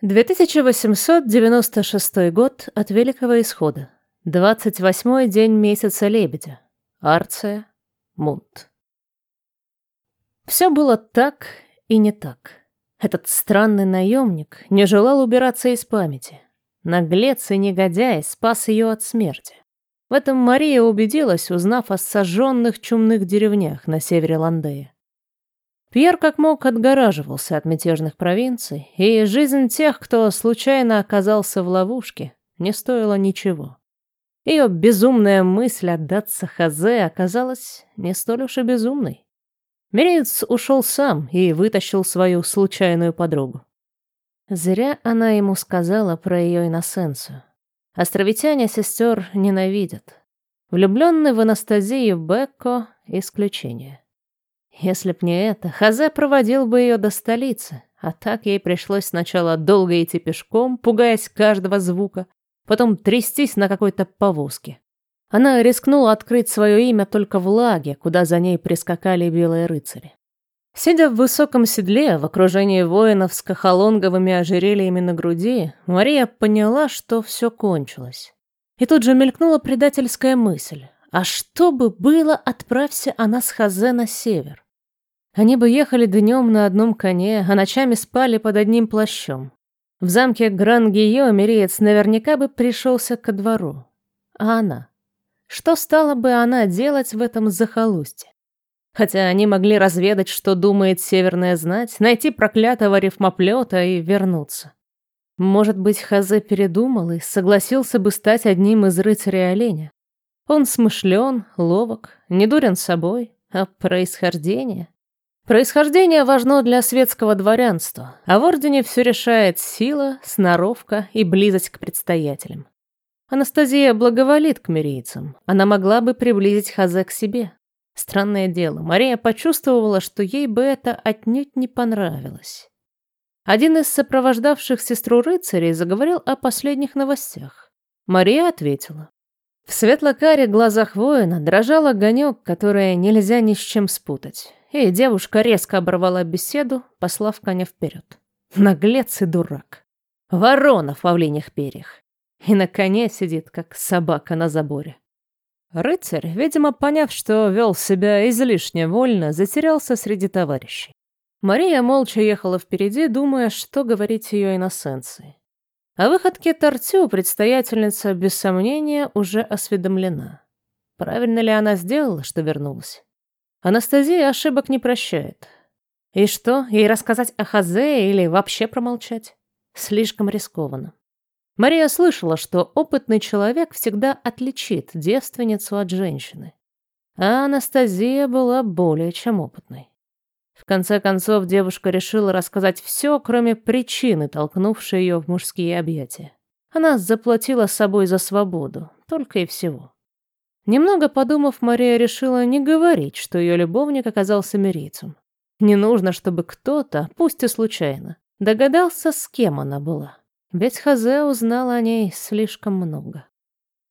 2896 год от Великого Исхода. 28-й день месяца Лебедя. Арция, Мунт. Все было так и не так. Этот странный наемник не желал убираться из памяти. Наглец и негодяй спас ее от смерти. В этом Мария убедилась, узнав о сожженных чумных деревнях на севере Ландея. Пьер как мог отгораживался от мятежных провинций, и жизнь тех, кто случайно оказался в ловушке, не стоила ничего. Ее безумная мысль отдаться Хазе оказалась не столь уж и безумной. Мереец ушел сам и вытащил свою случайную подругу. Зря она ему сказала про ее иносенцию. Островитяне сестер ненавидят. Влюбленный в Анастазию Бекко — исключение. Если б не это, Хазе проводил бы ее до столицы, а так ей пришлось сначала долго идти пешком, пугаясь каждого звука, потом трястись на какой-то повозке. Она рискнула открыть свое имя только в лаге, куда за ней прискакали белые рыцари. Сидя в высоком седле, в окружении воинов с кахалонговыми ожерельями на груди, Мария поняла, что все кончилось. И тут же мелькнула предательская мысль. А что бы было, отправься она с Хазе на север? Они бы ехали днем на одном коне, а ночами спали под одним плащом. В замке Гран-Гийо Мериец наверняка бы пришелся ко двору. А она? Что стала бы она делать в этом захолустье? Хотя они могли разведать, что думает северная знать, найти проклятого рифмоплета и вернуться. Может быть, Хазе передумал и согласился бы стать одним из рыцарей оленя. Он смышлен, ловок, не дурен собой, а происхождение... Происхождение важно для светского дворянства, а в ордене все решает сила, сноровка и близость к предстоятелям. Анастасия благоволит к мирийцам. Она могла бы приблизить Хазе к себе. Странное дело, Мария почувствовала, что ей бы это отнюдь не понравилось. Один из сопровождавших сестру рыцарей заговорил о последних новостях. Мария ответила. В светло-каре глазах воина дрожал огонек, который нельзя ни с чем спутать и девушка резко оборвала беседу, послав коня вперед. Наглец и дурак. Ворона в павлинях перьях. И на коне сидит, как собака на заборе. Рыцарь, видимо, поняв, что вел себя излишне вольно, затерялся среди товарищей. Мария молча ехала впереди, думая, что говорить ее иносенции. О выходке Тортю предстоятельница, без сомнения, уже осведомлена. Правильно ли она сделала, что вернулась? Анастасия ошибок не прощает. И что, ей рассказать о Хазе или вообще промолчать? Слишком рискованно. Мария слышала, что опытный человек всегда отличит девственницу от женщины. А Анастасия была более чем опытной. В конце концов, девушка решила рассказать все, кроме причины, толкнувшей ее в мужские объятия. Она заплатила собой за свободу, только и всего. Немного подумав, Мария решила не говорить, что ее любовник оказался мирийцем. Не нужно, чтобы кто-то, пусть и случайно, догадался, с кем она была. Ведь Хазе узнал о ней слишком много.